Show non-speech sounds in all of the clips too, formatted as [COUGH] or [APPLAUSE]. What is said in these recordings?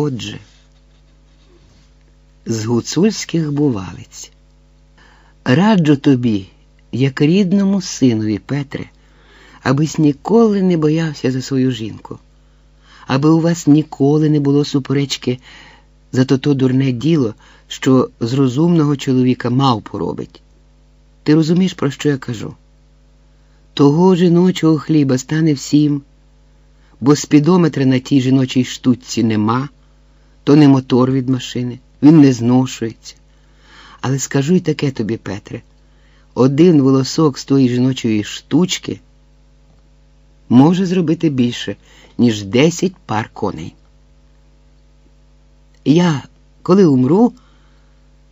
Отже, з гуцульських бувалиць. Раджу тобі, як рідному синові, Петре, абись ніколи не боявся за свою жінку, аби у вас ніколи не було суперечки за то то дурне діло, що з розумного чоловіка мав поробить. Ти розумієш, про що я кажу? Того жіночого хліба стане всім, бо спідометра на тій жіночій штуці нема, то не мотор від машини, він не зношується. Але скажу й таке тобі, Петре, один волосок з тої жіночої штучки може зробити більше, ніж десять пар коней. Я, коли умру,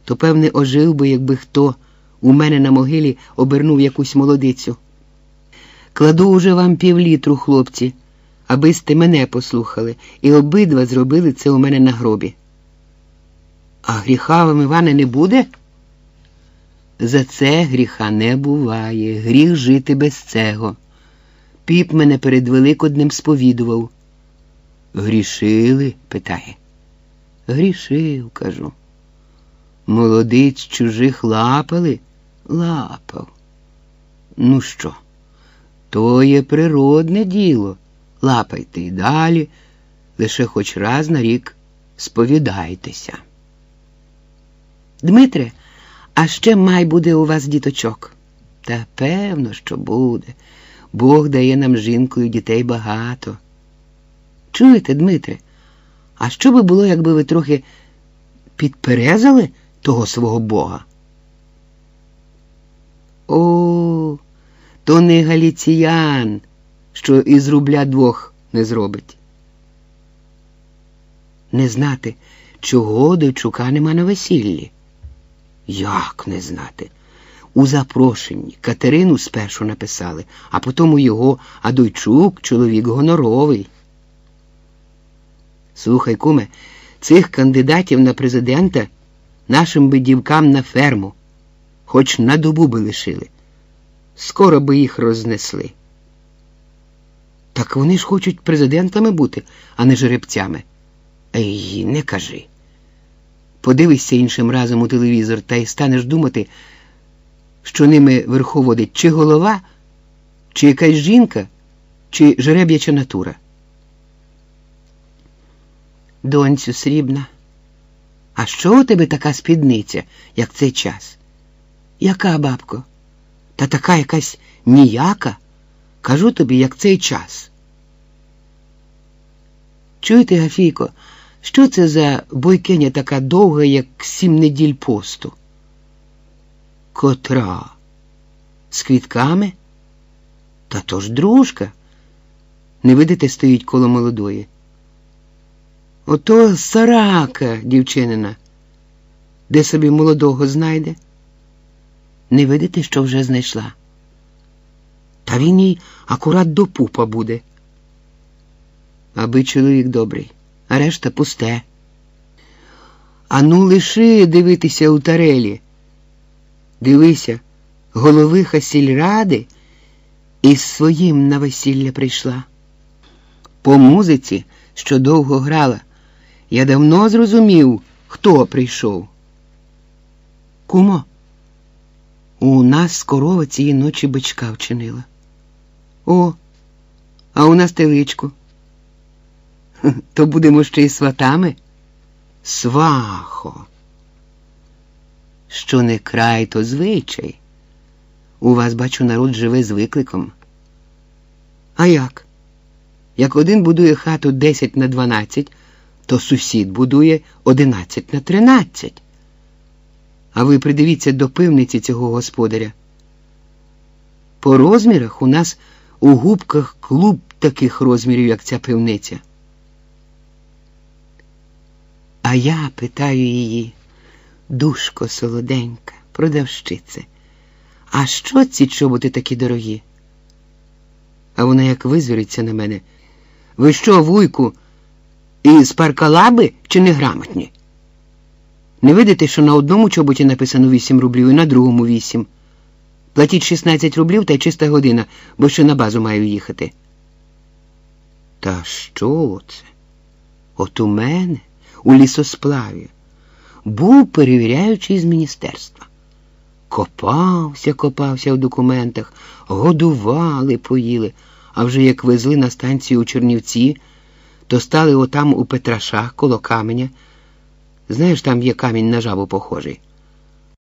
то, певне, ожив би, якби хто у мене на могилі обернув якусь молодицю. Кладу уже вам півлітру, хлопці, аби сте мене послухали, і обидва зробили це у мене на гробі. А гріха вам, Іване, не буде? За це гріха не буває, гріх жити без цього. Піп мене перед Великоднем сповідував. Грішили? питає. Грішив, кажу. Молодиць чужих лапали? Лапав. Ну що? То є природне діло. Лапайте й далі, лише хоч раз на рік сповідайтеся. Дмитре, а ще май буде у вас діточок. Та певно, що буде. Бог дає нам жінкою дітей багато. Чуєте, Дмитре? А що би було, якби ви трохи підперезали того свого Бога? О, то не галіціян, що із рубля двох не зробить. Не знати, чого дочука нема на весіллі. Як не знати? У запрошенні Катерину спершу написали, а потім його Адойчук, чоловік гоноровий. Слухай, куме, цих кандидатів на президента нашим би дівкам на ферму, хоч на добу би лишили. Скоро би їх рознесли. Так вони ж хочуть президентами бути, а не жеребцями. Ей, не кажи. Подивишся іншим разом у телевізор та й станеш думати, що ними верховодить чи голова, чи якась жінка, чи жереб'яча натура. Донцю срібна, а що у тебе така спідниця, як цей час? Яка, бабко? Та така якась ніяка, кажу тобі, як цей час. Чуєте, Гафійко, що це за бойкиня така довга, як сім неділь посту? Котра? З квітками? Та то ж дружка. Не видите, стоїть коло молодої. Ото сарака, дівчинина, де собі молодого знайде? Не видите, що вже знайшла? Та він їй акурат до пупа буде. Аби чоловік добрий, а решта пусте. Ану, лиши дивитися у тарелі. Дивися, головиха сільради із своїм на весілля прийшла. По музиці, що довго грала, я давно зрозумів, хто прийшов. Кумо, у нас корова цієї ночі бичка вчинила. О, а у нас теличку. [LAUGHS] То будемо ще й сватами? Свахо. Що не край, то звичай. У вас, бачу, народ живе з викликом. А як? Як один будує хату 10 на 12, то сусід будує 11 на 13. А ви придивіться до пивниці цього господаря. По розмірах у нас у губках клуб таких розмірів, як ця пивниця. А я питаю її, душко солоденька, продавщице, а що ці чоботи такі дорогі? А вона як визвіриться на мене. Ви що, вуйку, із паркалаби чи неграмотні? Не видите, що на одному чоботі написано 8 рублів і на другому 8. Платіть 16 рублів та й чиста година, бо ще на базу маю їхати. Та що це? От у мене у лісосплаві. Був перевіряючий з міністерства. Копався, копався в документах, годували, поїли, а вже як везли на станцію у Чернівці, то стали отам у Петрашах коло каменя. Знаєш, там є камінь на жабу похожий.